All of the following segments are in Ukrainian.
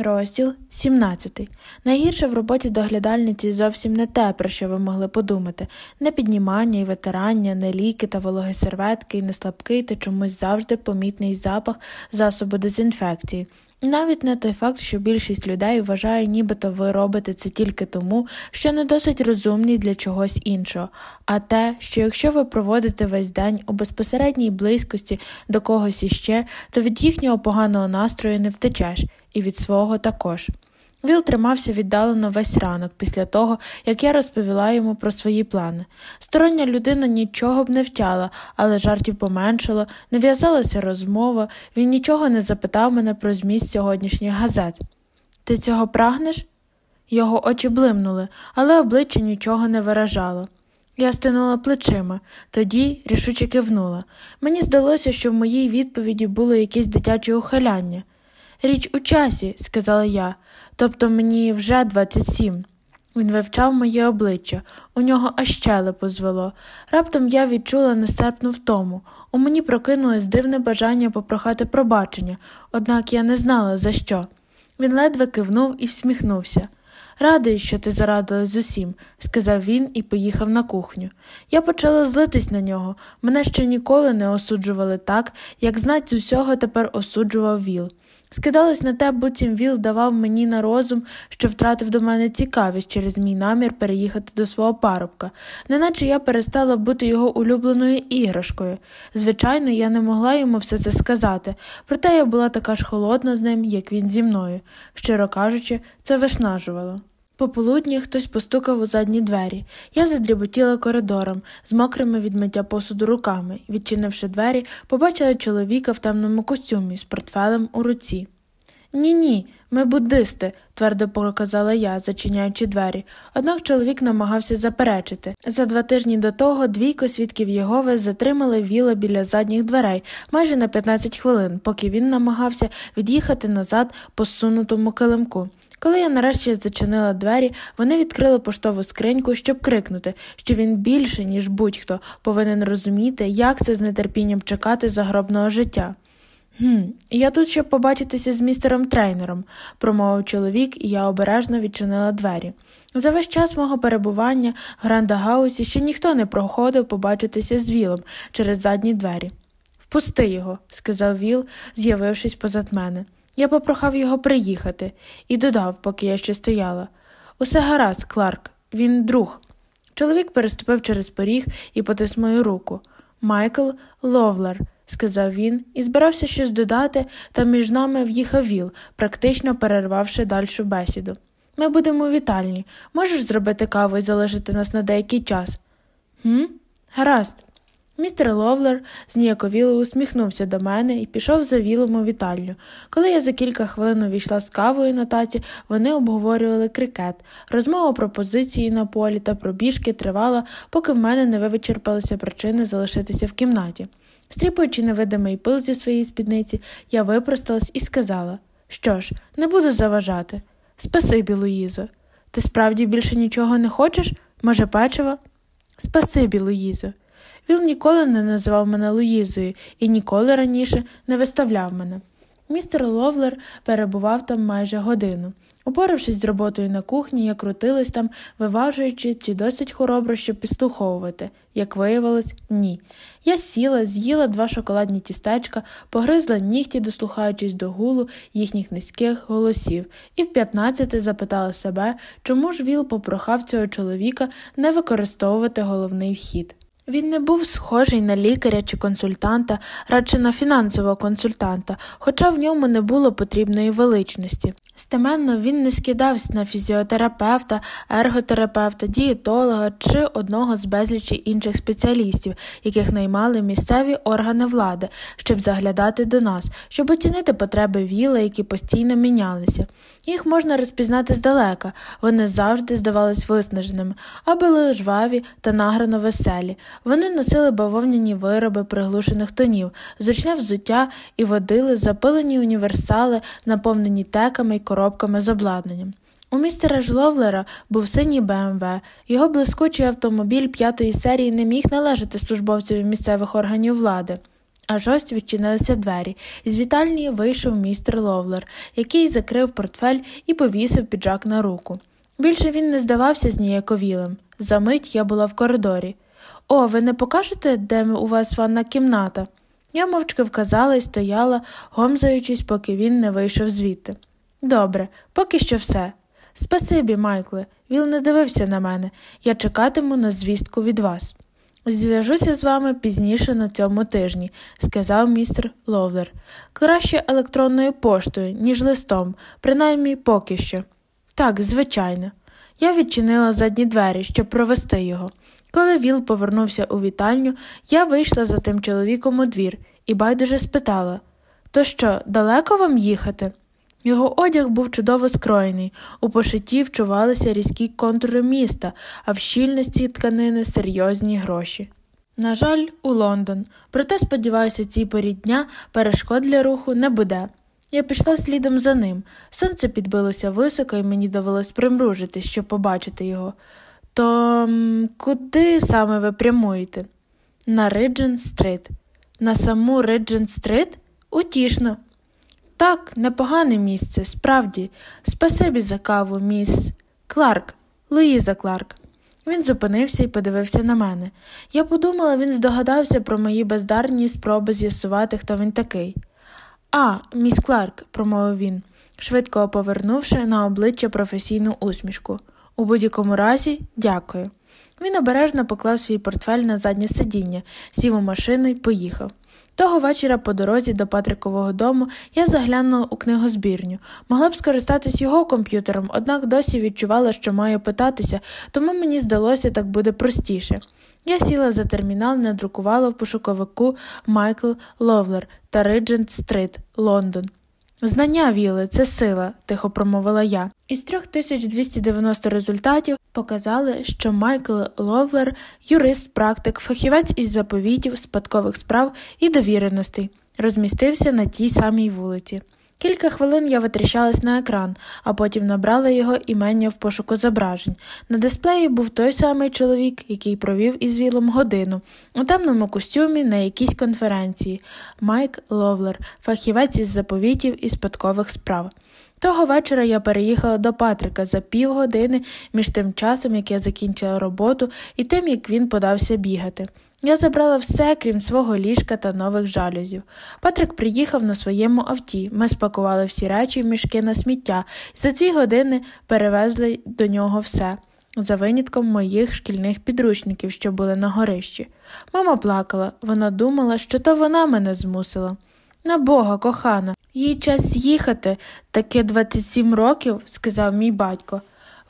Розділ 17. Найгірше в роботі доглядальниці зовсім не те, про що ви могли подумати не піднімання і витирання, не ліки та вологі серветки, і не слабкий та чомусь завжди помітний запах засобу дезінфекції. Навіть не той факт, що більшість людей вважає, нібито ви робите це тільки тому, що не досить розумні для чогось іншого, а те, що якщо ви проводите весь день у безпосередній близькості до когось іще, то від їхнього поганого настрою не втечеш, і від свого також. Віл тримався віддалено весь ранок після того, як я розповіла йому про свої плани. Стороння людина нічого б не втяла, але жартів поменшало, не в'язалася розмова, він нічого не запитав мене про зміст сьогоднішніх газет. Ти цього прагнеш? Його очі блимнули, але обличчя нічого не виражало. Я стинула плечима, тоді рішуче кивнула. Мені здалося, що в моїй відповіді було якесь дитяче ухиляння. Річ у часі, сказала я, тобто мені вже 27. Він вивчав моє обличчя, у нього аж щелепу звело. Раптом я відчула нестерпну втому. У мені прокинулось дивне бажання попрохати пробачення, однак я не знала, за що. Він ледве кивнув і всміхнувся. Радий, що ти зарадилась з усім, сказав він і поїхав на кухню. Я почала злитись на нього. Мене ще ніколи не осуджували так, як знать з усього тепер осуджував Віл. Скидалось на те, буцім Віл давав мені на розум, що втратив до мене цікавість через мій намір переїхати до свого парубка, неначе я перестала бути його улюбленою іграшкою. Звичайно, я не могла йому все це сказати, проте я була така ж холодна з ним, як він зі мною. Щиро кажучи, це виснажувало. Пополудні хтось постукав у задні двері. Я задріботіла коридором з мокрими від миття посуду руками відчинивши двері, побачила чоловіка в темному костюмі з портфелем у руці. Ні, ні, ми буддисти, твердо проказала я, зачиняючи двері. Однак чоловік намагався заперечити. За два тижні до того двійко свідків Єгови затримали віла біля задніх дверей майже на 15 хвилин, поки він намагався від'їхати назад по сунутому килимку. Коли я нарешті зачинила двері, вони відкрили поштову скриньку, щоб крикнути, що він більше, ніж будь-хто, повинен розуміти, як це з нетерпінням чекати загробного життя. «Гм, Я тут, щоб побачитися з містером трейнером, промовив чоловік, і я обережно відчинила двері. За весь час мого перебування в Гранда Гаусі ще ніхто не проходив побачитися з Вілом через задні двері. Впусти його, сказав Віл, з'явившись позад мене. Я попрохав його приїхати і додав, поки я ще стояла. Усе гаразд, Кларк, він друг. Чоловік переступив через поріг і потис мою руку. Майкл Ловлер, сказав він, і збирався щось додати, та між нами в'їхав віл, практично перервавши дальшу бесіду. Ми будемо у вітальні. Можеш зробити каву і залишити нас на деякий час? Гм? Гаразд. Містер Ловлер зніяковіло усміхнувся до мене і пішов за вілом у вітальню. Коли я за кілька хвилин увійшла з кавою на таці, вони обговорювали крикет. Розмова про позиції на полі та пробіжки тривала, поки в мене не вичерпалися причини залишитися в кімнаті. Стріпуючи невидимий пил зі своєї спідниці, я випросталась і сказала Що ж, не буду заважати. Спасибі, Луїзо. Ти справді більше нічого не хочеш? Може, печиво? Спасибі, Луїзо. Він ніколи не називав мене Луїзою і ніколи раніше не виставляв мене. Містер Ловлер перебував там майже годину. Упоравшись з роботою на кухні, я крутилась там, виважуючи, чи досить хоробро, щоб підслуховувати. Як виявилось, ні. Я сіла, з'їла два шоколадні тістечка, погризла нігті, дослухаючись до гулу їхніх низьких голосів, і в п'ятнадцяти запитала себе, чому ж Віл попрохав цього чоловіка не використовувати головний вхід. Він не був схожий на лікаря чи консультанта, радше на фінансового консультанта, хоча в ньому не було потрібної величності. Стеменно він не скидався на фізіотерапевта, ерготерапевта, дієтолога чи одного з безлічі інших спеціалістів, яких наймали місцеві органи влади, щоб заглядати до нас, щоб оцінити потреби віла, які постійно мінялися. Їх можна розпізнати здалека, вони завжди здавались виснаженими, а були жваві та награно веселі. Вони носили бавовняні вироби приглушених тонів, зручне взуття і водили запилені універсали, наповнені теками й коробками з обладнанням. У містера Жловлера був синій БМВ, його блискучий автомобіль п'ятої серії не міг належати службовцеві місцевих органів влади. Аж ось відчинилися двері, з вітальні вийшов містер Ловлер, який закрив портфель і повісив піджак на руку. Більше він не здавався зніяковілим. Замить я була в коридорі. О, ви не покажете, де у вас ванна кімната? Я мовчки вказала і стояла, гомзаючись, поки він не вийшов звідти. Добре, поки що все. Спасибі, Майкле. Віл не дивився на мене. Я чекатиму на звістку від вас. Зв'яжуся з вами пізніше на цьому тижні, сказав містер Ловлер. Краще електронною поштою, ніж листом, принаймні поки що. Так, звичайно. Я відчинила задні двері, щоб провести його. Коли Віл повернувся у вітальню, я вийшла за тим чоловіком у двір і байдуже спитала То що, далеко вам їхати? Його одяг був чудово скроєний, у пошитті вчувалися різкі контури міста, а в щільності тканини серйозні гроші. На жаль, у Лондон, проте, сподіваюся, цій порі дня перешкод для руху не буде. Я пішла слідом за ним. Сонце підбилося високо, і мені довелось примружити, щоб побачити його. То куди саме ви прямуєте? На Риджен Стрит. На саму Риджен Стрит? Утішно. Так, непогане місце, справді. Спасибі за каву, міс Кларк, Луїза Кларк. Він зупинився і подивився на мене. Я подумала, він здогадався про мої бездарні спроби з'ясувати, хто він такий. А, міс Кларк, промовив він, швидко повернувши на обличчя професійну усмішку. У будь-якому разі, дякую. Він обережно поклав свій портфель на заднє сидіння, сів у машину і поїхав. Того вечора по дорозі до Патрикового дому я заглянула у книгозбірню. Могла б скористатись його комп'ютером, однак досі відчувала, що маю питатися, тому мені здалося, так буде простіше. Я сіла за термінал, надрукувала в пошуковику Майкл Ловлер та Риджент Стрит, Лондон. Знання Віли, це сила, тихо промовила я. Із 3290 результатів показали, що Майкл Ловлер юрист, практик, фахівець із заповітів, спадкових справ і довіреностей, розмістився на тій самій вулиці. Кілька хвилин я витріщалась на екран, а потім набрала його імення в пошуку зображень. На дисплеї був той самий чоловік, який провів із Вілом годину, у темному костюмі на якійсь конференції Майк Ловлер, фахівець із заповітів і спадкових справ. Того вечора я переїхала до Патрика за півгодини між тим часом, як я закінчила роботу, і тим, як він подався бігати. Я забрала все, крім свого ліжка та нових жалюзів. Патрик приїхав на своєму авті. Ми спакували всі речі в мішки на сміття і за дві години перевезли до нього все, за винятком моїх шкільних підручників, що були на горищі. Мама плакала, вона думала, що то вона мене змусила. На бога, кохана, їй час їхати, таке 27 років, сказав мій батько.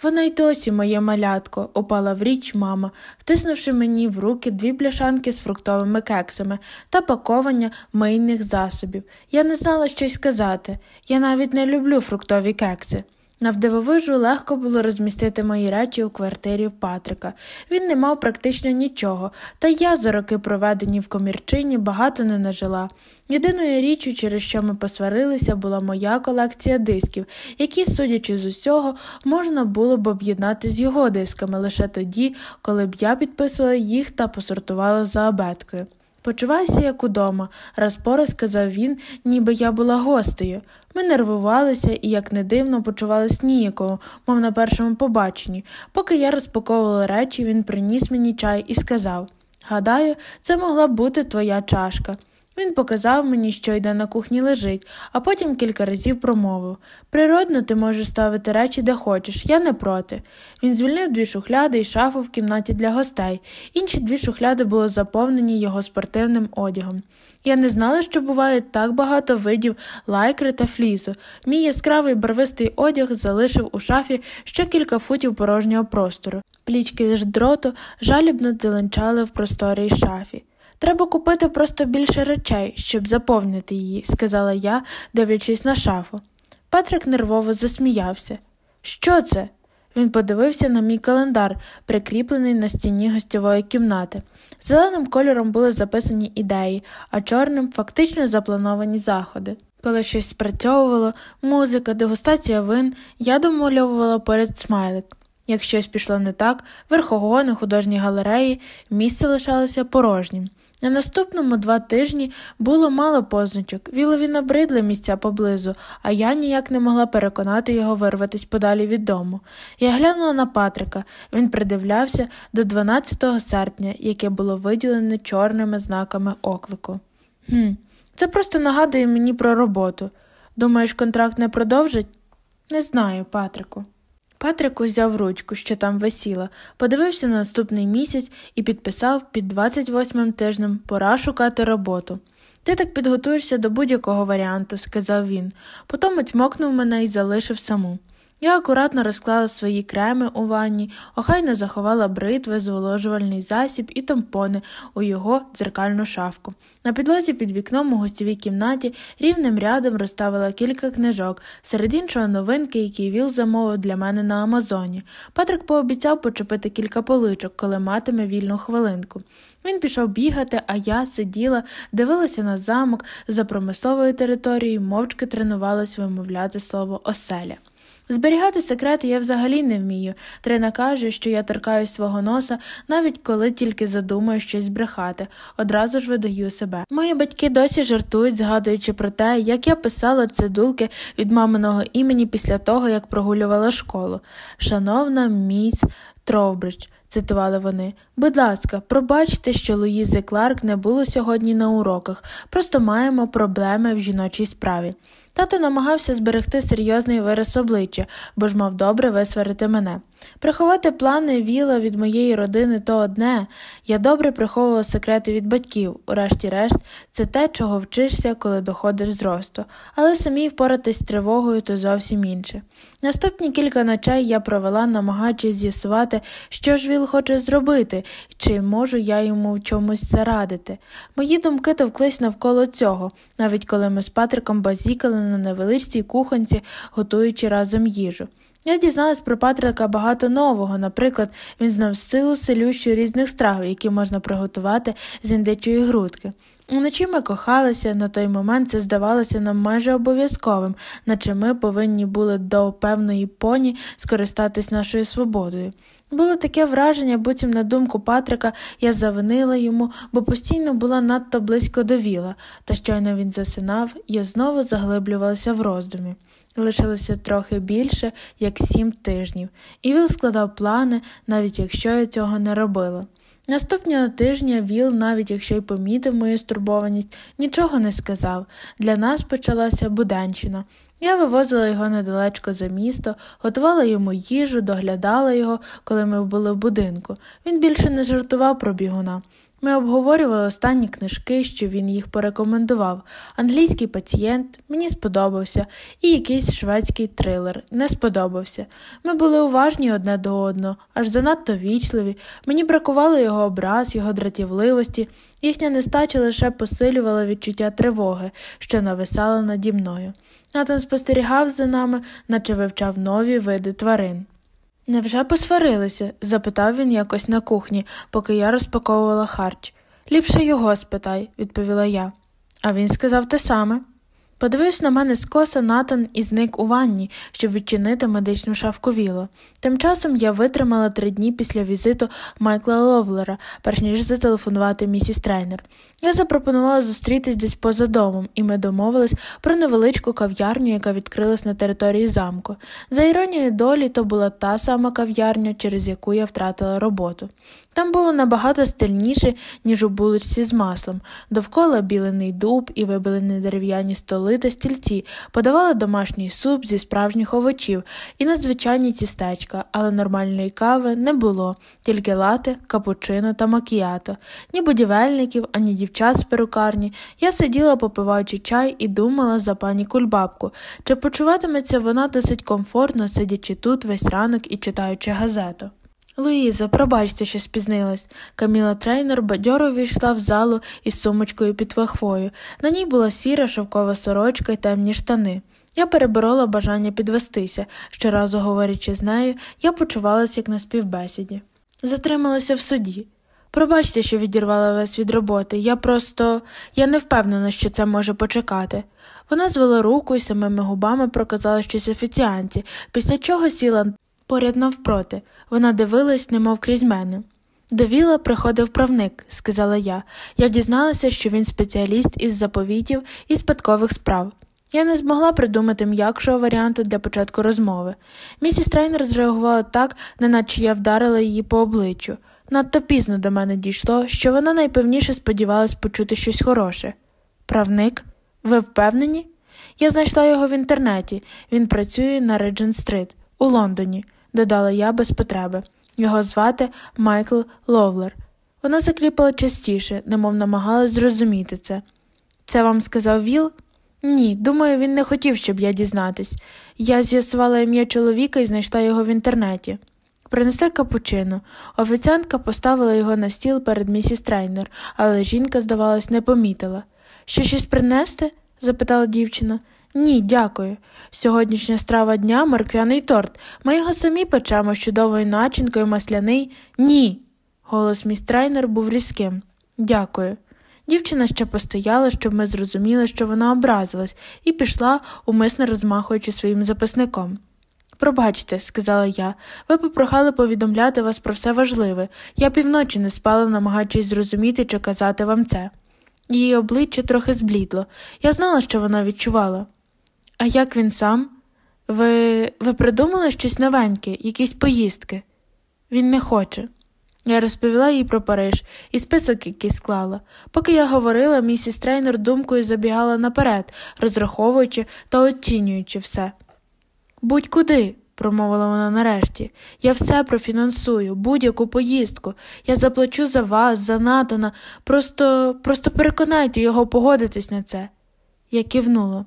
Вона й досі, моє малятко, опала в річ мама, втиснувши мені в руки дві бляшанки з фруктовими кексами та паковання мийних засобів. Я не знала, що й сказати. Я навіть не люблю фруктові кекси. Навдивовижу легко було розмістити мої речі у квартирі Патрика. Він не мав практично нічого, та я за роки, проведені в комірчині, багато не нажила. Єдиною річчю, через що ми посварилися, була моя колекція дисків, які, судячи з усього, можна було б об'єднати з його дисками лише тоді, коли б я підписувала їх та посортувала за абеткою. Почувайся, як удома, раз по раз сказав він, ніби я була гостею. Ми нервувалися і, як не дивно, почувалися ніяково, мов на першому побаченні. Поки я розпаковувала речі, він приніс мені чай і сказав Гадаю, це могла б бути твоя чашка. Він показав мені, що йде на кухні лежить, а потім кілька разів промовив Природно, ти можеш ставити речі, де хочеш, я не проти. Він звільнив дві шухляди і шафу в кімнаті для гостей. Інші дві шухляди були заповнені його спортивним одягом. Я не знала, що буває так багато видів лайкри та флісу. Мій яскравий барвистий одяг залишив у шафі ще кілька футів порожнього простору. Плічки з дроту жалібно дзеленчали в просторій шафі. Треба купити просто більше речей, щоб заповнити її, сказала я, дивлячись на шафу. Патрик нервово засміявся. Що це? Він подивився на мій календар, прикріплений на стіні гостьової кімнати. Зеленим кольором були записані ідеї, а чорним фактично заплановані заходи. Коли щось спрацьовувало, музика, дегустація вин, я домальовувала перед смайлик. Як щось пішло не так, верхогони, художні галереї, місце лишалося порожнім. На наступному два тижні було мало позначок, вілові набридли місця поблизу, а я ніяк не могла переконати його вирватися подалі від дому. Я глянула на Патрика, він придивлявся до 12 серпня, яке було виділене чорними знаками оклику. «Хм, Це просто нагадує мені про роботу. Думаєш, контракт не продовжить? Не знаю, Патрику. Патрик узяв ручку, що там висіла, подивився на наступний місяць і підписав під 28-м тижнем пора шукати роботу. Ти так підготуєшся до будь-якого варіанту, сказав він. Потім оцьмокнув мене і залишив саму. Я акуратно розклала свої креми у ванні, охайно заховала бритви, зволожувальний засіб і тампони у його дзеркальну шафку. На підлозі під вікном у гостєвій кімнаті рівним рядом розставила кілька книжок, серед іншого новинки, які Віл замовив для мене на Амазоні. Патрик пообіцяв почепити кілька поличок, коли матиме вільну хвилинку. Він пішов бігати, а я сиділа, дивилася на замок за промисловою територією, мовчки тренувалась вимовляти слово оселя. Зберігати секрети я взагалі не вмію. Трина каже, що я торкаюсь свого носа, навіть коли тільки задумаю щось збрехати, одразу ж видаю себе. Мої батьки досі жартують, згадуючи про те, як я писала цидулки від маминого імені після того, як прогулювала школу. Шановна міс Тровбридж, цитували вони. Будь ласка, пробачте, що Луїзи Кларк не було сьогодні на уроках, просто маємо проблеми в жіночій справі. Тато намагався зберегти серйозний вираз обличчя, бо ж мав добре висварити мене. Приховати плани віла від моєї родини то одне, я добре приховувала секрети від батьків, урешті-решт, це те, чого вчишся, коли доходиш зросту, але самій впоратись з тривогою то зовсім інше. Наступні кілька ночей я провела, намагаючись з'ясувати, що ж Віл хоче зробити, чи можу я йому в чомусь зарадити. Мої думки товклись навколо цього, навіть коли ми з Патриком базікали на невеличкій кухонці, готуючи разом їжу. Я дізналась про Патрика багато нового, наприклад, він знав силу селющу різних страв, які можна приготувати з індичої грудки. Уночі ми кохалися, на той момент це здавалося нам майже обов'язковим, наче ми повинні були до певної поні скористатись нашою свободою. Було таке враження, буцім на думку Патрика, я завинила йому, бо постійно була надто близько до віла, та щойно він засинав, я знову заглиблювалася в роздумі. Лишилося трохи більше, як сім тижнів, і Віл складав плани, навіть якщо я цього не робила. Наступного тижня Віл, навіть якщо й помітив мою стурбованість, нічого не сказав. Для нас почалася буденщина. Я вивозила його недалечко за місто, готувала йому їжу, доглядала його, коли ми були в будинку. Він більше не жартував про бігуна. Ми обговорювали останні книжки, що він їх порекомендував. Англійський пацієнт мені сподобався, і якийсь шведський трилер не сподобався. Ми були уважні одне до одного, аж занадто вічливі. Мені бракувало його образ, його дратівливості, їхня нестача лише посилювала відчуття тривоги, що нависало наді мною. Натан спостерігав за нами, наче вивчав нові види тварин. Невже посварилися? запитав він якось на кухні, поки я розпаковувала харч. Ліпше його спитай, відповіла я. А він сказав те саме. Подивився на мене скоса Натан і зник у ванні, щоб відчинити медичну шафку віла. Тим часом я витримала три дні після візиту Майкла Ловлера, перш ніж зателефонувати місіс трейнер. Я запропонувала зустрітись десь поза домом, і ми домовились про невеличку кав'ярню, яка відкрилась на території замку. За іронією долі, то була та сама кав'ярня, через яку я втратила роботу. Там було набагато стильніше, ніж у булочці з маслом, довкола білений дуб і вибилені дерев'яні столи та стільці, подавали домашній суп зі справжніх овочів і надзвичайні тістечка, але нормальної кави не було, тільки лати, капучино та макіято, ні будівельників, ані дівчат з перукарні. Я сиділа, попиваючи чай, і думала за пані кульбабку, чи почуватиметься вона досить комфортно, сидячи тут весь ранок і читаючи газету. Луїза, пробачте, що спізнилась. Каміла трейнер бадьоро війшла в залу із сумочкою під вахвою. На ній була сіра шовкова сорочка й темні штани. Я переборола бажання підвестися. Щоразу говорячи з нею, я почувалася як на співбесіді. Затрималася в суді. Пробачте, що відірвала вас від роботи. Я просто я не впевнена, що це може почекати. Вона звела руку і самими губами проказала щось офіціанці, після чого сіла поряд навпроти. Вона дивилась, немов крізь мене. До Віла приходив правник, сказала я. Я дізналася, що він спеціаліст із заповітів і спадкових справ. Я не змогла придумати м'якшого варіанту для початку розмови. Місіс Трейнер зреагувала так, неначе я вдарила її по обличчю. Надто пізно до мене дійшло, що вона найпевніше сподівалась почути щось хороше. Правник, ви впевнені? Я знайшла його в інтернеті. Він працює на Реджен Стрит у Лондоні, додала я без потреби. Його звати Майкл Ловлер. Вона закліпала частіше, немов намагалась зрозуміти це. Це вам сказав Віл? Ні, думаю, він не хотів, щоб я дізнатись. Я з'ясувала ім'я чоловіка і знайшла його в інтернеті. Принесли капучино. Офіціантка поставила його на стіл перед місіс Трейнер, але жінка, здавалось, не помітила. Ще щось принести? запитала дівчина. Ні, дякую. Сьогоднішня страва дня морквяний торт. Ми його самі печемо з чудовою начинкою масляній. Ні. Голос місіс Трейнер був різким. Дякую. Дівчина ще постояла, щоб ми зрозуміли, що вона образилась, і пішла, умисно розмахуючи своїм записником. Пробачте, сказала я, ви попрохали повідомляти вас про все важливе. Я півночі не спала, намагаючись зрозуміти чи казати вам це. Її обличчя трохи зблідло. Я знала, що вона відчувала. А як він сам? Ви ви придумали щось новеньке, якісь поїздки? Він не хоче. Я розповіла їй про Париж і список, який склала. Поки я говорила, місіс трейнер думкою забігала наперед, розраховуючи та оцінюючи все. Будь куди, промовила вона нарешті, я все профінансую, будь-яку поїздку. Я заплачу за вас, за Натана, просто, просто переконайте його погодитись на це. Я кивнула.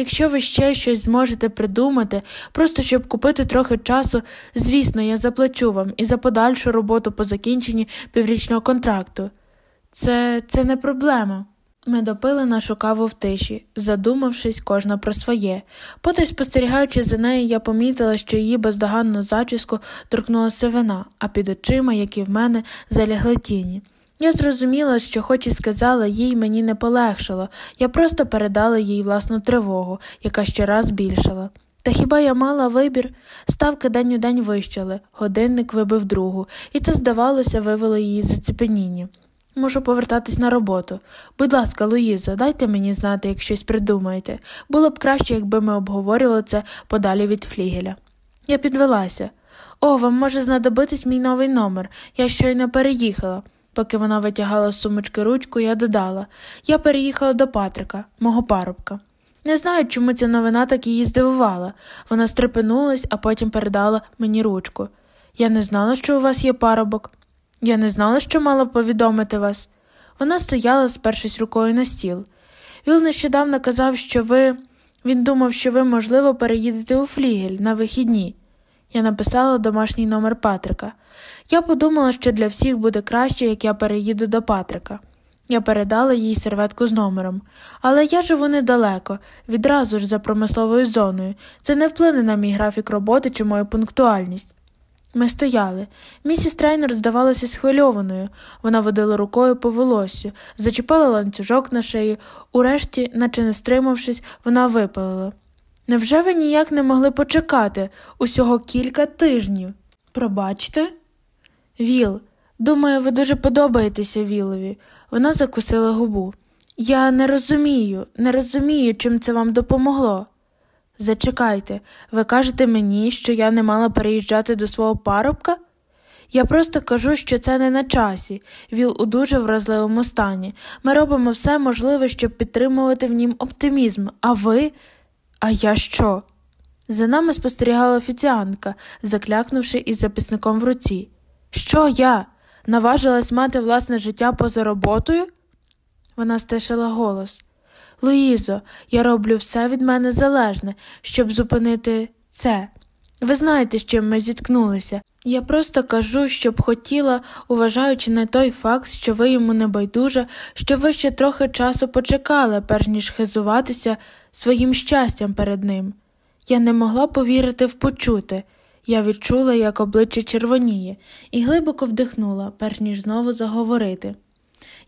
Якщо ви ще щось зможете придумати, просто щоб купити трохи часу, звісно, я заплачу вам і за подальшу роботу по закінченні піврічного контракту. Це це не проблема. Ми допили нашу каву в тиші, задумавшись кожна про своє. Потай, спостерігаючи за нею, я помітила, що її бездоганну зачіску торкнулася вина, а під очима, як і в мене, залягли тіні. Я зрозуміла, що, хоч і сказала, їй мені не полегшало, я просто передала їй власну тривогу, яка щораз більшала. Та хіба я мала вибір? Ставки день у день вищали, годинник вибив другу, і це, здавалося, вивело її зацепеніння. Мушу повертатись на роботу. Будь ласка, Луїзо, дайте мені знати, як щось придумаєте. Було б краще, якби ми обговорювали це подалі від флігеля. Я підвелася. О, вам може знадобитись мій новий номер. Я щойно переїхала. Поки вона витягала з сумочки ручку, я додала я переїхала до Патрика, мого парубка. Не знаю, чому ця новина так її здивувала. Вона стрепенулась, а потім передала мені ручку. Я не знала, що у вас є парубок. Я не знала, що мала повідомити вас. Вона стояла, спершись рукою на стіл. Віл нещодавно казав, що ви. Він думав, що ви, можливо, переїдете у флігель на вихідні. Я написала домашній номер Патрика. Я подумала, що для всіх буде краще, як я переїду до Патрика. Я передала їй серветку з номером. Але я живу недалеко, відразу ж за промисловою зоною. Це не вплине на мій графік роботи чи мою пунктуальність. Ми стояли. Місіс трейнер здавалася схвильованою. Вона водила рукою по волосю, зачіпала ланцюжок на шиї, урешті, наче не стримавшись, вона випалила. Невже ви ніяк не могли почекати усього кілька тижнів? Пробачте? Віл, думаю, ви дуже подобаєтеся Вілові. Вона закусила губу. Я не розумію, не розумію, чим це вам допомогло. Зачекайте, ви кажете мені, що я не мала переїжджати до свого парубка? Я просто кажу, що це не на часі. Віл у дуже вразливому стані. Ми робимо все можливе, щоб підтримувати в нім оптимізм. А ви. А я що? За нами спостерігала офіціантка, заклякнувши із записником в руці. Що я? Наважилась мати власне життя поза роботою? Вона стишила голос. Луїзо, я роблю все від мене залежне, щоб зупинити це. Ви знаєте, з чим ми зіткнулися. Я просто кажу, щоб хотіла, уважаючи на той факт, що ви йому не байдуже, що ви ще трохи часу почекали, перш ніж хизуватися своїм щастям перед ним. Я не могла повірити в почути. Я відчула, як обличчя червоніє, і глибоко вдихнула, перш ніж знову заговорити.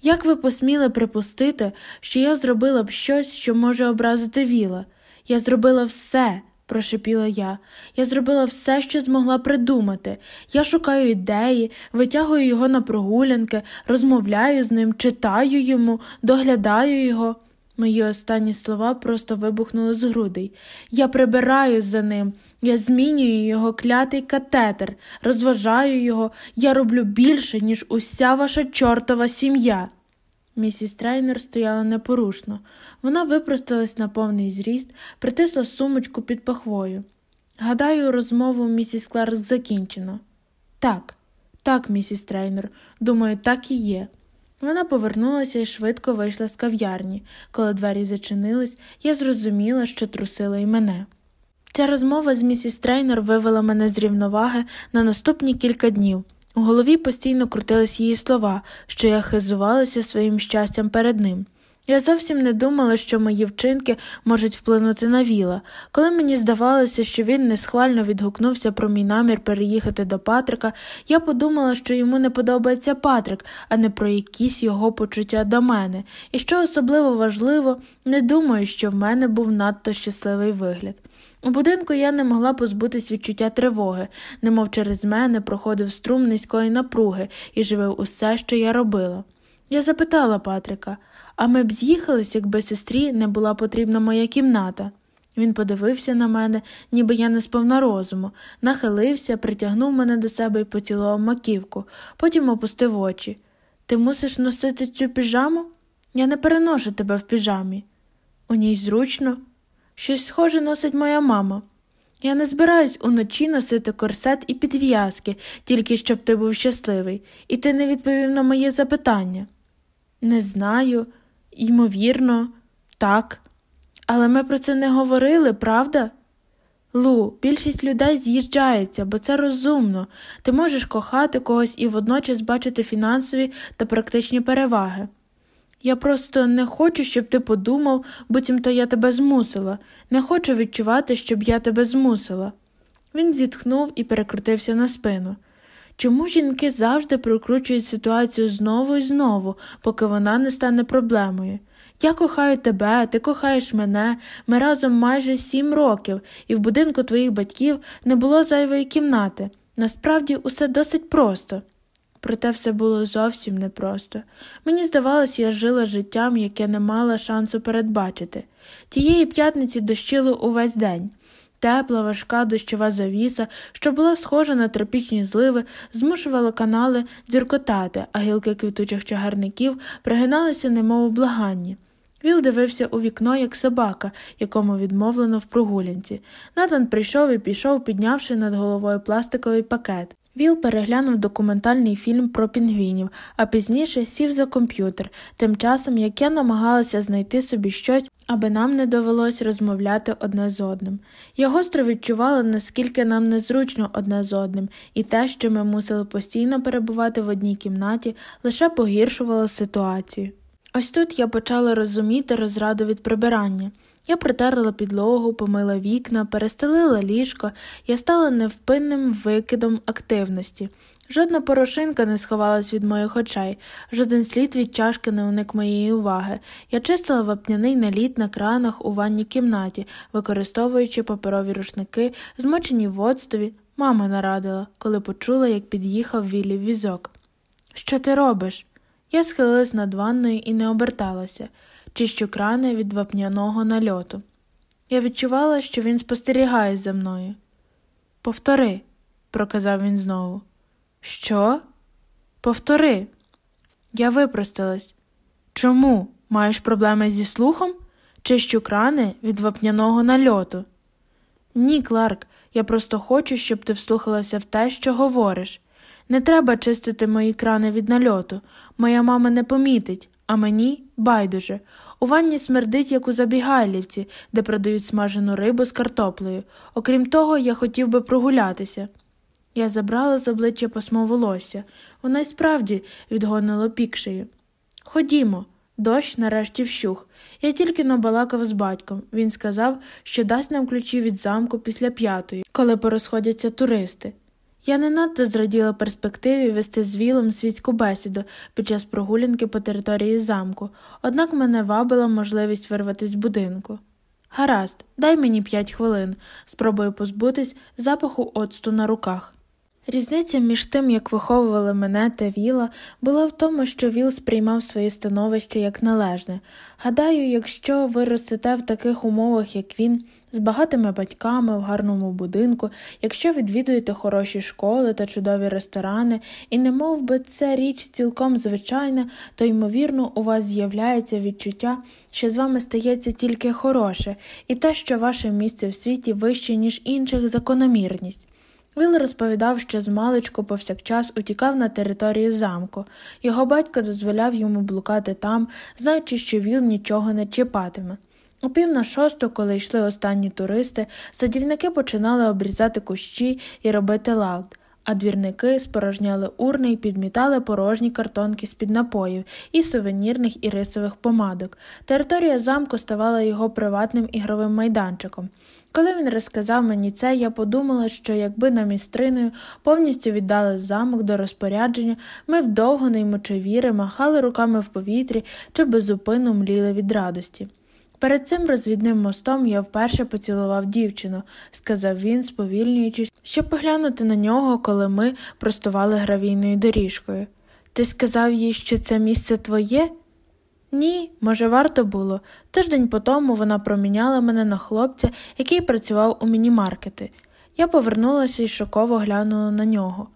Як ви посміли припустити, що я зробила б щось, що може образити віла? Я зробила все, прошепіла я. Я зробила все, що змогла придумати. Я шукаю ідеї, витягую його на прогулянки, розмовляю з ним, читаю йому, доглядаю його. Мої останні слова просто вибухнули з грудей. Я прибираю за ним, я змінюю його клятий катетер, розважаю його, я роблю більше, ніж уся ваша чортова сім'я. Місіс Трейнер стояла непорушно. Вона випросталась на повний зріст, притисла сумочку під пахвою. Гадаю, розмову місіс Кларк закінчено. Так, так, місіс Трейнер, думаю, так і є. Вона повернулася і швидко вийшла з кав'ярні. Коли двері зачинились, я зрозуміла, що трусила й мене. Ця розмова з місіс Трейнер вивела мене з рівноваги на наступні кілька днів. У голові постійно крутились її слова, що я хизувалася своїм щастям перед ним. Я зовсім не думала, що мої вчинки можуть вплинути на віла. Коли мені здавалося, що він несхвально відгукнувся про мій намір переїхати до Патрика, я подумала, що йому не подобається Патрик, а не про якісь його почуття до мене, і що особливо важливо, не думаю, що в мене був надто щасливий вигляд. У будинку я не могла позбутись відчуття тривоги, немов через мене проходив струм низької напруги і живив усе, що я робила. Я запитала Патрика, а ми б з'їхались, якби сестрі не була потрібна моя кімната. Він подивився на мене, ніби я не сповна розуму, нахилився, притягнув мене до себе і поцілував маківку, потім опустив очі. Ти мусиш носити цю піжаму? Я не переношу тебе в піжамі. У ній зручно. Щось схоже носить моя мама. Я не збираюсь уночі носити корсет і підв'язки, тільки щоб ти був щасливий, і ти не відповів на моє запитання. Не знаю, ймовірно, так. Але ми про це не говорили, правда? Лу, більшість людей з'їжджається, бо це розумно. Ти можеш кохати когось і водночас бачити фінансові та практичні переваги. Я просто не хочу, щоб ти подумав, буцімто я тебе змусила, не хочу відчувати, щоб я тебе змусила. Він зітхнув і перекрутився на спину. Чому жінки завжди прокручують ситуацію знову і знову, поки вона не стане проблемою? Я кохаю тебе, ти кохаєш мене, ми разом майже сім років, і в будинку твоїх батьків не було зайвої кімнати. Насправді усе досить просто. Проте все було зовсім непросто. Мені здавалося, я жила життям, яке не мала шансу передбачити. Тієї п'ятниці дощило увесь день. Тепла, важка дощова завіса, що була схожа на тропічні зливи, змушувала канали дзюркотати, а гілки квітучих чагарників пригиналися, немов у благанні. Віл дивився у вікно, як собака, якому відмовлено в прогулянці. Натан прийшов і пішов, піднявши над головою пластиковий пакет. Віл переглянув документальний фільм про пінгвінів, а пізніше сів за комп'ютер, тим часом як я намагалася знайти собі щось, аби нам не довелось розмовляти одне з одним. Я гостро відчувала, наскільки нам незручно одне з одним, і те, що ми мусили постійно перебувати в одній кімнаті, лише погіршувало ситуацію. Ось тут я почала розуміти розраду від прибирання. Я притерла підлогу, помила вікна, перестелила ліжко, я стала невпинним викидом активності. Жодна порошинка не сховалась від моїх очей, жоден слід від чашки не уник моєї уваги. Я чистила вапняний наліт на кранах у ванній кімнаті, використовуючи паперові рушники, змочені в оцтові. Мама нарадила, коли почула, як під'їхав Віллі візок. Що ти робиш? Я схилилась над ванною і не оберталася чищу крани від вапняного нальоту. Я відчувала, що він спостерігає за мною. Повтори, проказав він знову. Що? Повтори. Я випросталась. Чому? Маєш проблеми зі слухом? Чищу крани від вапняного нальоту? Ні, Кларк, я просто хочу, щоб ти вслухалася в те, що говориш. Не треба чистити мої крани від нальоту. Моя мама не помітить, а мені байдуже. У ванні смердить, як у забігайлівці, де продають смажену рибу з картоплею. Окрім того, я хотів би прогулятися. Я забрала з обличчя пасмо волосся. Вона й справді відгонило пікшею. Ходімо. Дощ нарешті вщух. Я тільки набалакав з батьком. Він сказав, що дасть нам ключі від замку після п'ятої, коли порозходяться туристи. Я не надто зраділа перспективі вести з Вілом світську бесіду під час прогулянки по території замку, однак мене вабила можливість вирватися з будинку. Гаразд, дай мені п'ять хвилин, спробую позбутись запаху оцту на руках. Різниця між тим, як виховували мене та Віла, була в тому, що Віл сприймав своє становище як належне. Гадаю, якщо ви ростете в таких умовах, як він, з багатими батьками в гарному будинку, якщо відвідуєте хороші школи та чудові ресторани, і не мов би це річ цілком звичайна, то ймовірно у вас з'являється відчуття, що з вами стається тільки хороше, і те, що ваше місце в світі вище, ніж інших закономірність. Віл розповідав, що з маличку повсякчас утікав на територію замку. Його батько дозволяв йому блукати там, знаючи, що Віл нічого не чіпатиме. У пів на шосту, коли йшли останні туристи, садівники починали обрізати кущі і робити лалт, а двірники спорожняли урни і підмітали порожні картонки з під напоїв і сувенірних і рисових помадок. Територія замку ставала його приватним ігровим майданчиком. Коли він розказав мені це, я подумала, що якби нам із Триною повністю віддали замок до розпорядження, ми б довго неймочевіри махали руками в повітрі чи безупинно мліли від радості. Перед цим розвідним мостом я вперше поцілував дівчину, сказав він, сповільнюючись, щоб поглянути на нього, коли ми простували гравійною доріжкою. Ти сказав їй, що це місце твоє? Ні, може, варто було. Тиждень по тому вона проміняла мене на хлопця, який працював у мінімаркети. Я повернулася і шоково глянула на нього.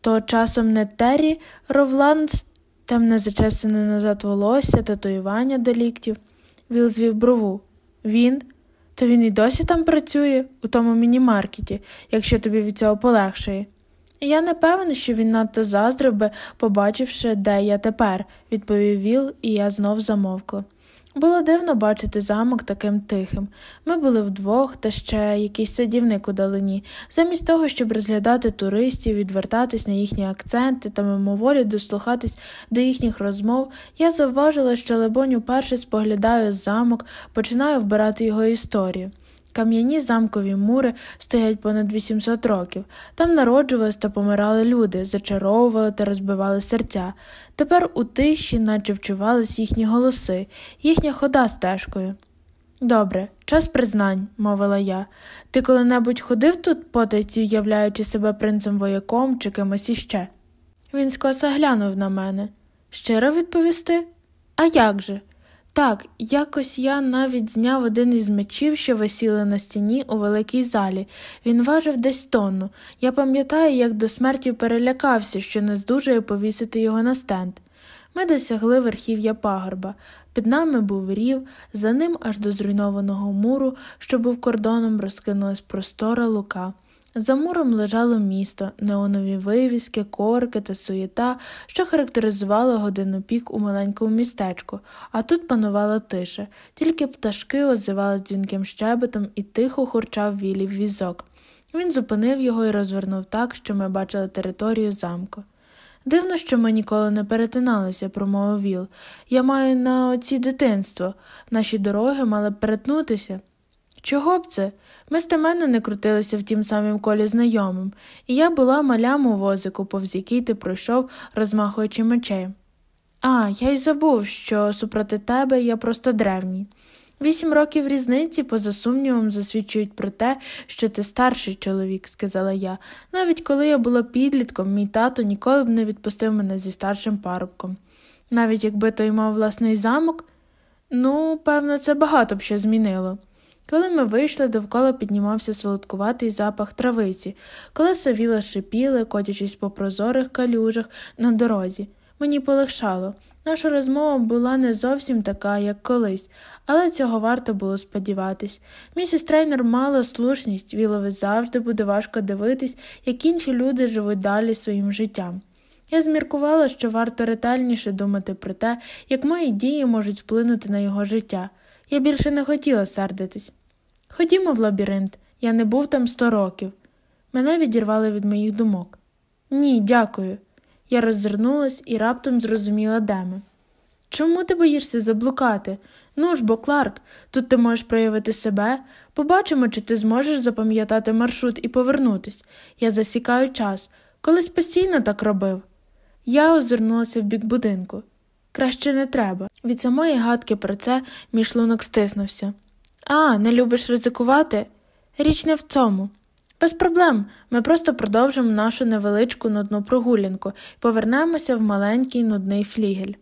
То часом не Террі Ровландс, темне зачесане назад волосся, татуювання до ліктів. Віл звів брову. Він? То він і досі там працює, у тому мінімаркеті, якщо тобі від цього полегшає. Я не певен, що він надто заздрив би, побачивши, де я тепер, відповів Віл, і я знов замовкла. Було дивно бачити замок таким тихим. Ми були вдвох та ще якийсь садівник у далині. Замість того, щоб розглядати туристів, відвертатись на їхні акценти та мимоволі дослухатись до їхніх розмов, я завважила, що, лебонь, уперше споглядаю замок, починаю вбирати його історію. Кам'яні замкові мури стоять понад 800 років. Там народжувались та помирали люди, зачаровували та розбивали серця. Тепер у тиші, наче вчувались їхні голоси, їхня хода стежкою. Добре, час признань, мовила я. Ти коли-небудь ходив тут потайці, уявляючи себе принцем вояком чи кимось іще? Він скоса глянув на мене. Щиро відповісти? А як же? Так, якось я навіть зняв один із мечів, що висіли на стіні у великій залі. Він важив десь тонну. Я пам'ятаю, як до смерті перелякався, що не здужує повісити його на стенд. Ми досягли верхів'я пагорба. Під нами був рів, за ним аж до зруйнованого муру, що був кордоном, розкинулась простора лука. За муром лежало місто, неонові вивіски, корки та суєта, що характеризували годину пік у маленькому містечку, а тут панувала тиша, тільки пташки озивали дзвінким щебетом і тихо хурчав вілів візок. Він зупинив його і розвернув так, що ми бачили територію замку. Дивно, що ми ніколи не перетиналися, промовив Віл. Я маю на оці дитинство. Наші дороги мали б перетнутися. Чого б це? Ми стеменно не крутилися в тім самім колі знайомим, і я була малям у возику, повз який ти пройшов, розмахуючи мечей. А, я й забув, що супроти тебе я просто древній. Вісім років різниці, поза сумнівом, засвідчують про те, що ти старший чоловік, сказала я. Навіть коли я була підлітком, мій тато ніколи б не відпустив мене зі старшим парубком. Навіть якби той мав власний замок, ну, певно, це багато б що змінило. Коли ми вийшли, довкола піднімався солодкуватий запах травиці, коли савіла шипіли, котячись по прозорих калюжах на дорозі. Мені полегшало. Наша розмова була не зовсім така, як колись, але цього варто було сподіватись. Місіс трейнер мала слушність, вілові завжди буде важко дивитись, як інші люди живуть далі своїм життям. Я зміркувала, що варто ретельніше думати про те, як мої дії можуть вплинути на його життя. Я більше не хотіла сердитись. Ходімо в лабіринт, я не був там сто років. Мене відірвали від моїх думок. Ні, дякую. Я роззирнулась і раптом зрозуміла, де ми. Чому ти боїшся заблукати? Ну ж бо, Кларк, тут ти можеш проявити себе. Побачимо, чи ти зможеш запам'ятати маршрут і повернутись. Я засікаю час. Колись постійно так робив. Я озирнулася в бік будинку. Краще не треба. Від самої гадки про це мій шлунок стиснувся. А, не любиш ризикувати? Річ не в цьому. Без проблем. Ми просто продовжимо нашу невеличку нудну прогулянку і повернемося в маленький нудний флігель.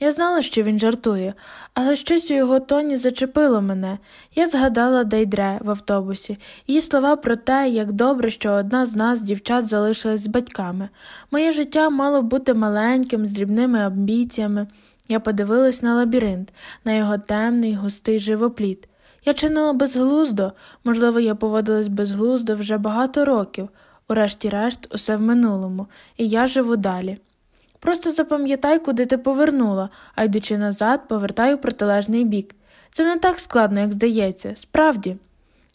Я знала, що він жартує, але щось у його тоні зачепило мене. Я згадала Дейдре в автобусі, її слова про те, як добре, що одна з нас, дівчат, залишилась з батьками. Моє життя мало бути маленьким, з дрібними амбіціями. Я подивилась на лабіринт, на його темний, густий живопліт. Я чинила безглуздо, можливо, я поводилась безглуздо вже багато років, урешті-решт, усе в минулому, і я живу далі. Просто запам'ятай, куди ти повернула, а йдучи назад, повертай у протилежний бік. Це не так складно, як здається, справді.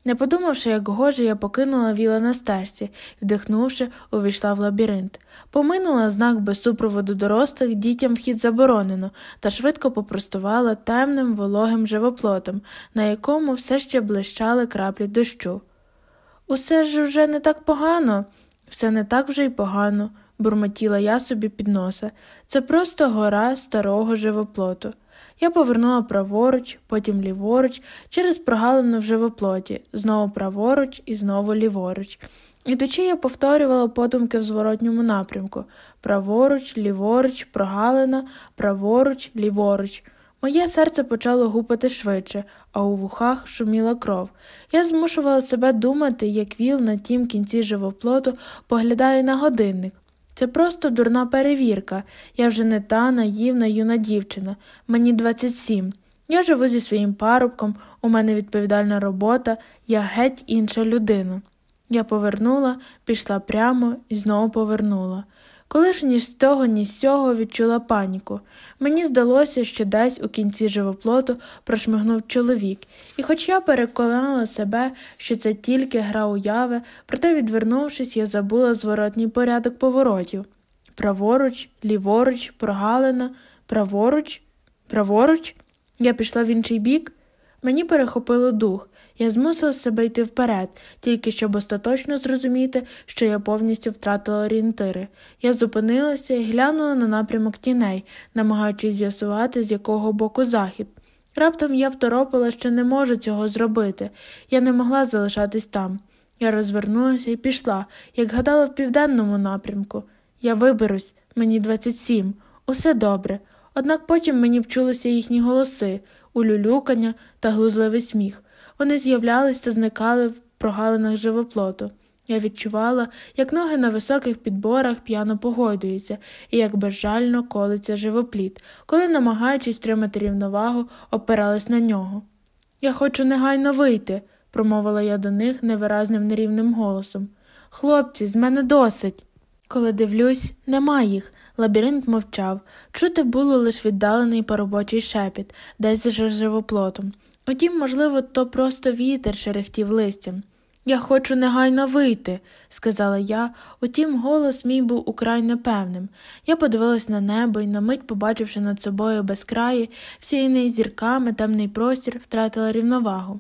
Не подумавши, як гоже, я покинула віла на стежці вдихнувши, увійшла в лабіринт. Поминула знак без супроводу дорослих дітям вхід заборонено, та швидко попростувала темним вологим живоплотом, на якому все ще блищали краплі дощу. Усе ж уже не так погано, все не так вже й погано, бурмотіла я собі під носа. Це просто гора старого живоплоту. Я повернула праворуч, потім ліворуч, через прогалину в живоплоті, знову праворуч і знову ліворуч. Ідучи, я повторювала подумки в зворотньому напрямку праворуч, ліворуч, прогалина, праворуч, ліворуч. Моє серце почало гупати швидше, а у вухах шуміла кров. Я змушувала себе думати, як віл на тім кінці живоплоту поглядає на годинник. Це просто дурна перевірка. Я вже не та наївна юна дівчина, мені 27. Я живу зі своїм парубком, у мене відповідальна робота, я геть інша людина. Я повернула, пішла прямо і знову повернула. Коли ж ні з того, ні з цього відчула паніку. Мені здалося, що десь у кінці живоплоту прошмигнув чоловік, і хоч я переконала себе, що це тільки гра уяви, проте, відвернувшись, я забула зворотній порядок поворотів праворуч, ліворуч, прогалина, праворуч, праворуч. Я пішла в інший бік. Мені перехопило дух. Я змусила себе йти вперед, тільки щоб остаточно зрозуміти, що я повністю втратила орієнтири. Я зупинилася і глянула на напрямок тіней, намагаючись з'ясувати, з якого боку захід. Раптом я второпила, що не можу цього зробити. Я не могла залишатись там. Я розвернулася і пішла, як гадала в південному напрямку. Я виберусь, мені 27, усе добре. Однак потім мені вчулися їхні голоси, улюлюкання та глузливий сміх. Вони з'являлись та зникали в прогалинах живоплоту. Я відчувала, як ноги на високих підборах п'яно погойдуються і як безжально колиться живопліт, коли, намагаючись тримати рівновагу, опирались на нього. Я хочу негайно вийти, промовила я до них невиразним нерівним голосом. Хлопці, з мене досить. Коли дивлюсь, нема їх. Лабіринт мовчав. Чути було лише віддалений поробочий шепіт, десь за живоплотом. Утім, можливо, то просто вітер шерехтів листям. Я хочу негайно вийти, сказала я, утім, голос мій був украй непевним. Я подивилась на небо і, на мить, побачивши над собою безкраї, всіяний зірками, темний простір, втратила рівновагу.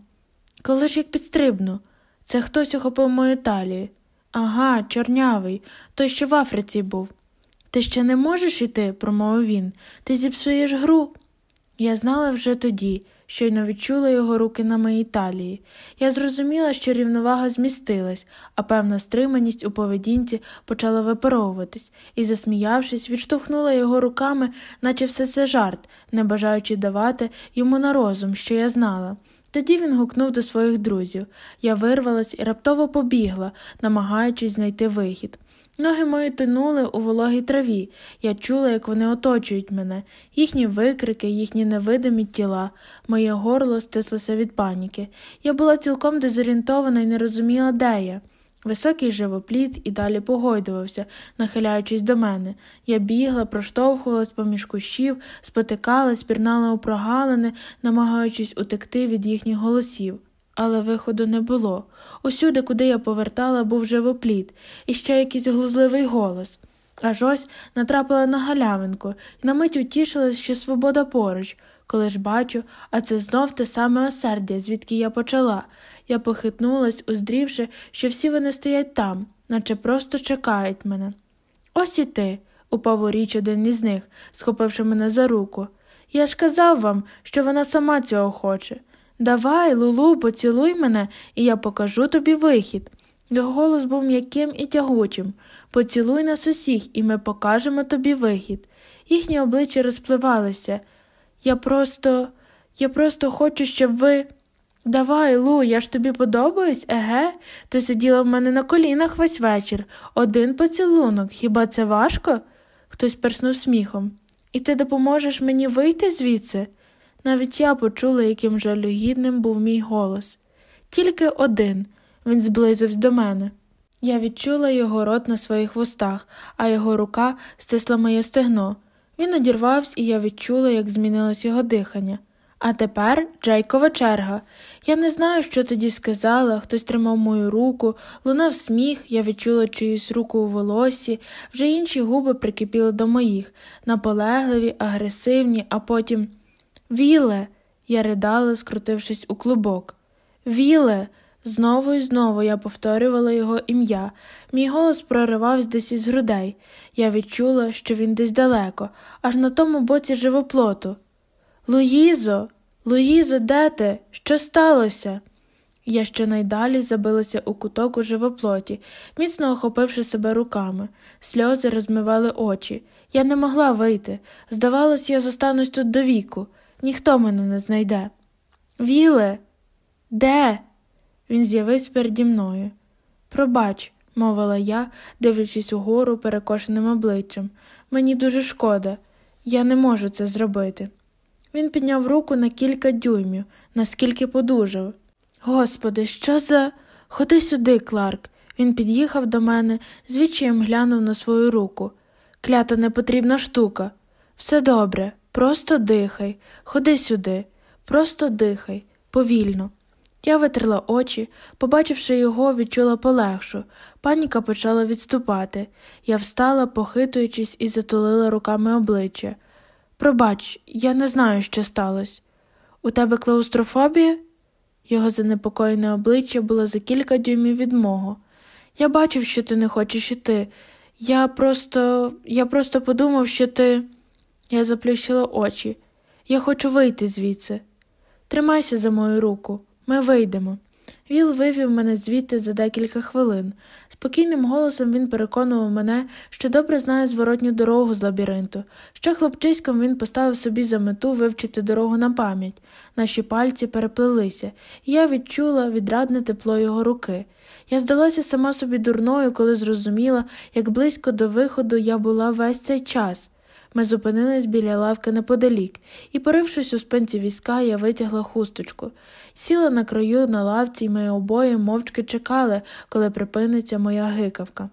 Коли ж як підстрибну? Це хтось охопив мою талію. Ага, чорнявий, той, що в Африці був. Ти ще не можеш іти, промовив він. Ти зіпсуєш гру. Я знала вже тоді, щойно відчула його руки на моїй талії. Я зрозуміла, що рівновага змістилась, а певна стриманість у поведінці почала випаровуватись, і, засміявшись, відштовхнула його руками, наче все це жарт, не бажаючи давати йому на розум, що я знала. Тоді він гукнув до своїх друзів. Я вирвалась і раптово побігла, намагаючись знайти вихід. Ноги мої тинули у вологій траві. Я чула, як вони оточують мене, їхні викрики, їхні невидимі тіла, моє горло стислося від паніки. Я була цілком дезорієнтована і не розуміла, де я. Високий живопліт і далі погойдувався, нахиляючись до мене. Я бігла, проштовхувалась поміж кущів, спотикалась, пірнала у прогалини, намагаючись утекти від їхніх голосів. Але виходу не було. Усюди, куди я повертала, був живопліт, і ще якийсь глузливий голос. Аж ось натрапила на галявинку і на мить утішилась, що свобода поруч, коли ж бачу, а це знов те саме осердя, звідки я почала. Я похитнулась, уздрівши, що всі вони стоять там, наче просто чекають мене. Ось і ти, упав у річ один із них, схопивши мене за руку. Я ж казав вам, що вона сама цього хоче. Давай, Лулу, поцілуй мене, і я покажу тобі вихід. Його голос був м'яким і тягучим. Поцілуй нас усіх, і ми покажемо тобі вихід. Їхні обличчя розпливалися. Я просто, я просто хочу, щоб ви. Давай, Лу, я ж тобі подобаюсь, еге? Ти сиділа в мене на колінах весь вечір. Один поцілунок. Хіба це важко? Хтось перснув сміхом. І ти допоможеш мені вийти звідси? Навіть я почула, яким жалюгідним був мій голос. Тільки один. Він зблизився до мене. Я відчула його рот на своїх вустах, а його рука стисла моє стегно. Він одірвався, і я відчула, як змінилось його дихання. А тепер Джейкова черга. Я не знаю, що тоді сказала, хтось тримав мою руку, лунав сміх, я відчула чиюсь руку у волосі, вже інші губи прикипіли до моїх, наполегливі, агресивні, а потім Віле. Я ридала, скрутившись у клубок. Віле. Знову і знову я повторювала його ім'я. Мій голос проривався десь із грудей. Я відчула, що він десь далеко, аж на тому боці живоплоту. Луїзо, Луїзо, де ти? Що сталося? Я щонайдалі забилася у куток у живоплоті, міцно охопивши себе руками. Сльози розмивали очі. Я не могла вийти. Здавалось, я зостанусь тут до віку. Ніхто мене не знайде. Віле, де? Він з'явився переді мною. Пробач, мовила я, дивлячись угору перекошеним обличчям. Мені дуже шкода, я не можу це зробити. Він підняв руку на кілька дюймів, наскільки подужав. Господи, що за. Ходи сюди, Кларк. Він під'їхав до мене, звідчаєм глянув на свою руку. Клята непотрібна штука. Все добре, просто дихай, ходи сюди, просто дихай, повільно. Я витерла очі, побачивши його, відчула полегшу. Паніка почала відступати. Я встала, похитуючись, і затулила руками обличчя. Пробач, я не знаю, що сталося. У тебе клаустрофобія? Його занепокоєне обличчя було за кілька дюймів від мого. Я бачив, що ти не хочеш іти. Я просто, я просто подумав, що ти. Я заплющила очі. Я хочу вийти звідси. Тримайся за мою руку. Ми вийдемо. Віл вивів мене звідти за декілька хвилин. Спокійним голосом він переконував мене, що добре знає зворотню дорогу з лабіринту. Ще хлопчиськом він поставив собі за мету вивчити дорогу на пам'ять. Наші пальці переплелися, і я відчула відрадне тепло його руки. Я здалася сама собі дурною, коли зрозуміла, як близько до виходу я була весь цей час. Ми зупинились біля лавки неподалік, і, порившись у спинці візка, я витягла хусточку. Сіла на краю на лавці, і ми обоє мовчки чекали, коли припиниться моя гикавка.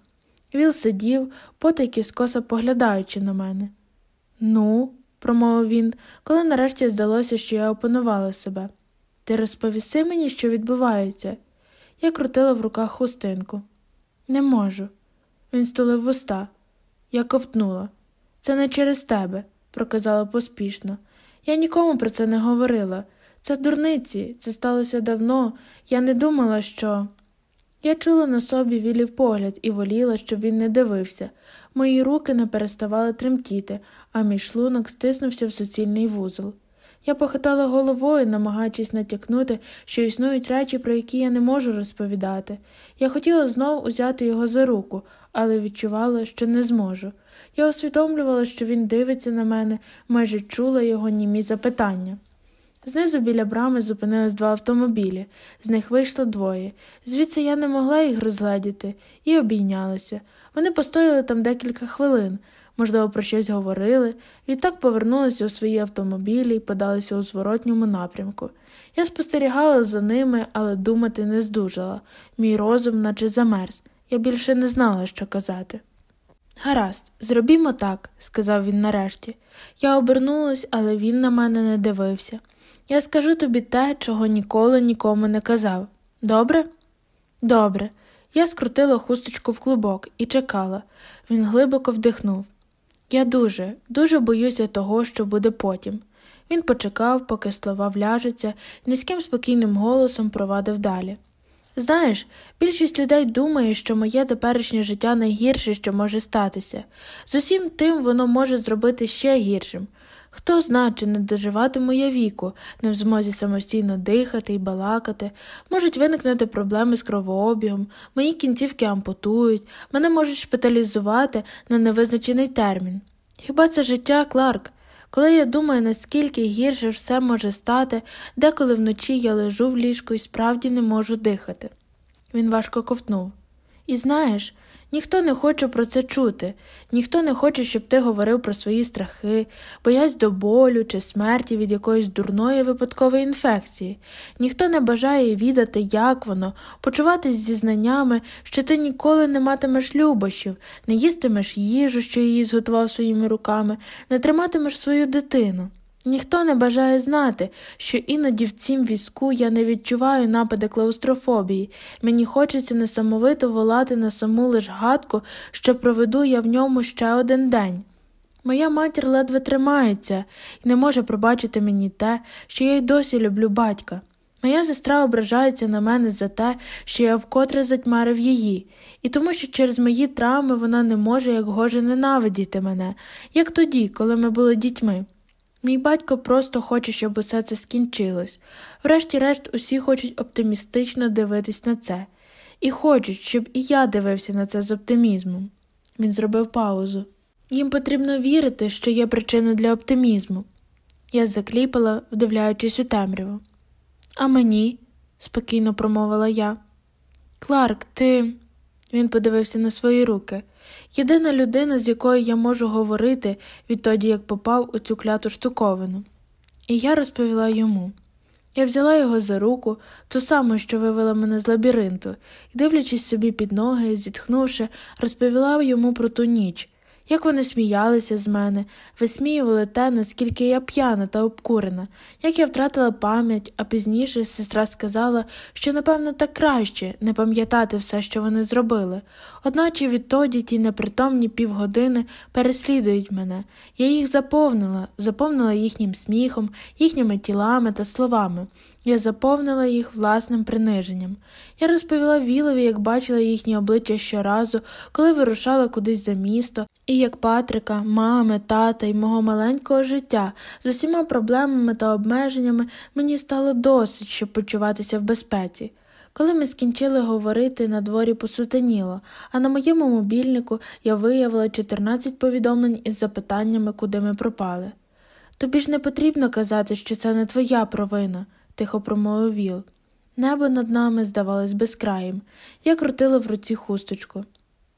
Віл сидів, потайки скоса поглядаючи на мене. Ну, промовив він, коли нарешті здалося, що я опанувала себе. Ти розповіси мені, що відбувається. Я крутила в руках хустинку. Не можу. Він стулив вуста. Я ковтнула. Це не через тебе, проказала поспішно. Я нікому про це не говорила. Це дурниці, це сталося давно. Я не думала, що. Я чула на собі вілів погляд і воліла, щоб він не дивився. Мої руки не переставали тремтіти, а мій шлунок стиснувся в суцільний вузол. Я похитала головою, намагаючись натякнути, що існують речі, про які я не можу розповідати. Я хотіла знову узяти його за руку, але відчувала, що не зможу. Я усвідомлювала, що він дивиться на мене, майже чула його німі запитання. Знизу біля брами зупинились два автомобілі, з них вийшло двоє. Звідси я не могла їх розгледіти, і обійнялися. Вони постояли там декілька хвилин, можливо, про щось говорили, відтак повернулися у свої автомобілі і подалися у зворотньому напрямку. Я спостерігала за ними, але думати не здужала. Мій розум, наче замерз. Я більше не знала, що казати. Гаразд, зробімо так, сказав він нарешті. Я обернулась, але він на мене не дивився. Я скажу тобі те, чого ніколи нікому не казав. Добре? Добре. Я скрутила хусточку в клубок і чекала. Він глибоко вдихнув. Я дуже, дуже боюся того, що буде потім. Він почекав, поки слова вляжуться, низьким спокійним голосом провадив далі. Знаєш, більшість людей думає, що моє теперішнє життя найгірше, що може статися. З усім тим воно може зробити ще гіршим. Хто зна, чи не доживатиму я віку, не в змозі самостійно дихати і балакати, можуть виникнути проблеми з кровообігом, мої кінцівки ампутують, мене можуть шпиталізувати на невизначений термін. Хіба це життя, Кларк? Коли я думаю, наскільки гірше все може стати, деколи вночі я лежу в ліжку і справді не можу дихати. Він важко ковтнув. І знаєш, ніхто не хоче про це чути, ніхто не хоче, щоб ти говорив про свої страхи, боясь до болю чи смерті від якоїсь дурної випадкової інфекції, ніхто не бажає відати, як воно, почуватись зі знаннями, що ти ніколи не матимеш любощів, не їстимеш їжу, що її зготував своїми руками, не триматимеш свою дитину. Ніхто не бажає знати, що іноді в цім візку я не відчуваю напади клаустрофобії, мені хочеться несамовито волати на саму лиш гадку, що проведу я в ньому ще один день. Моя матір ледве тримається і не може пробачити мені те, що я й досі люблю батька. Моя сестра ображається на мене за те, що я вкотре затьмарив її, і тому, що через мої травми вона не може як гоже ненавидіти мене, як тоді, коли ми були дітьми. Мій батько просто хоче, щоб усе це скінчилось. Врешті-решт, усі хочуть оптимістично дивитись на це, і хочуть, щоб і я дивився на це з оптимізмом. Він зробив паузу. Їм потрібно вірити, що є причина для оптимізму. Я закліпала, вдивляючись у темряву. А мені, спокійно промовила я. Кларк, ти. Він подивився на свої руки. Єдина людина, з якою я можу говорити відтоді, як попав у цю кляту штуковину. І я розповіла йому. Я взяла його за руку, ту саму, що вивела мене з лабіринту, і, дивлячись собі під ноги, зітхнувши, розповіла йому про ту ніч, як вони сміялися з мене, висміювали те, наскільки я п'яна та обкурена, як я втратила пам'ять, а пізніше сестра сказала, що, напевно, так краще не пам'ятати все, що вони зробили. Одначе відтоді ті непритомні півгодини переслідують мене. Я їх заповнила, заповнила їхнім сміхом, їхніми тілами та словами. Я заповнила їх власним приниженням. Я розповіла Вілові, як бачила їхні обличчя щоразу, коли вирушала кудись за місто, і як Патрика, мами, тата і мого маленького життя з усіма проблемами та обмеженнями мені стало досить, щоб почуватися в безпеці. Коли ми скінчили говорити, на дворі посутеніло, а на моєму мобільнику я виявила 14 повідомлень із запитаннями, куди ми пропали. Тобі ж не потрібно казати, що це не твоя провина, тихо промовив Віл. Небо над нами здавалось безкраїм. Я крутила в руці хусточку.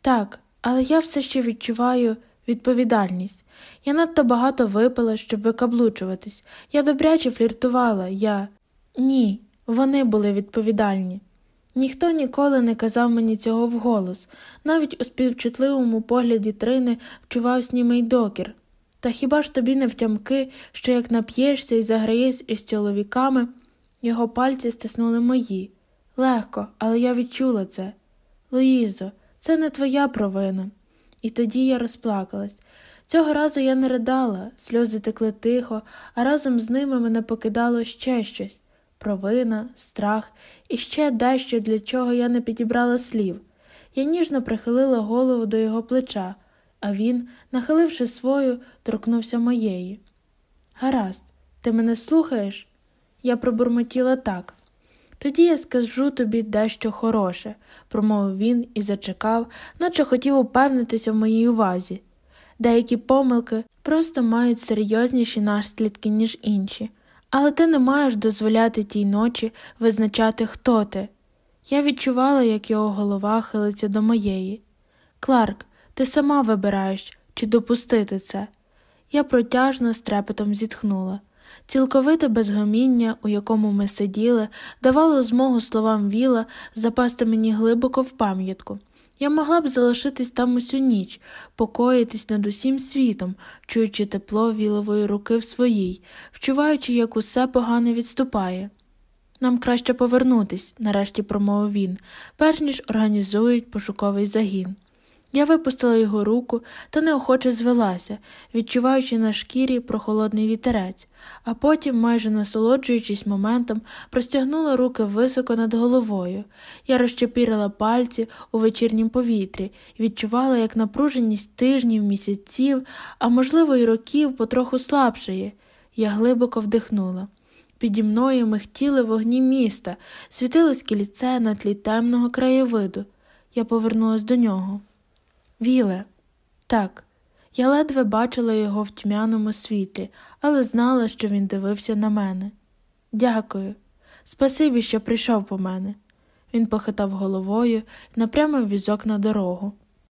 Так, але я все ще відчуваю відповідальність. Я надто багато випила, щоб викаблучуватись. Я добряче фліртувала, я. Ні, вони були відповідальні. Ніхто ніколи не казав мені цього вголос, навіть у співчутливому погляді Трини вчував снімий докір. Та хіба ж тобі не втямки, що як нап'єшся і заграєш із чоловіками, його пальці стиснули мої. Легко, але я відчула це. Луїзо, це не твоя провина. І тоді я розплакалась. Цього разу я не ридала, сльози текли тихо, а разом з ними мене покидало ще щось провина, страх і ще дещо, для чого я не підібрала слів. Я ніжно прихилила голову до його плеча, а він, нахиливши свою, торкнувся моєї. Гаразд, ти мене слухаєш? Я пробурмотіла так. Тоді я скажу тобі дещо хороше, промовив він і зачекав, наче хотів упевнитися в моїй увазі. Деякі помилки просто мають серйозніші наслідки, ніж інші, але ти не маєш дозволяти тій ночі визначати, хто ти. Я відчувала, як його голова хилиться до моєї. Кларк, ти сама вибираєш, чи допустити це. Я протяжно з трепетом зітхнула. Цілковите безгоміння, у якому ми сиділи, давало змогу словам віла запасти мені глибоко в пам'ятку. Я могла б залишитись там усю ніч, покоїтись над усім світом, чуючи тепло вілової руки в своїй, вчуваючи, як усе погане відступає. Нам краще повернутись, нарешті промовив він, перш ніж організують пошуковий загін. Я випустила його руку та неохоче звелася, відчуваючи на шкірі прохолодний вітерець, а потім, майже насолоджуючись моментом, простягнула руки високо над головою. Я розчепірила пальці у вечірнім повітрі відчувала, як напруженість тижнів, місяців, а можливо, й років потроху слабшає. Я глибоко вдихнула. Піді мною михтіли вогні міста, світилось кільце на тлі темного краєвиду. Я повернулась до нього. Віле, так, я ледве бачила його в тьмяному світлі, але знала, що він дивився на мене. Дякую, спасибі, що прийшов по мене. Він похитав головою і напрямив візок на дорогу.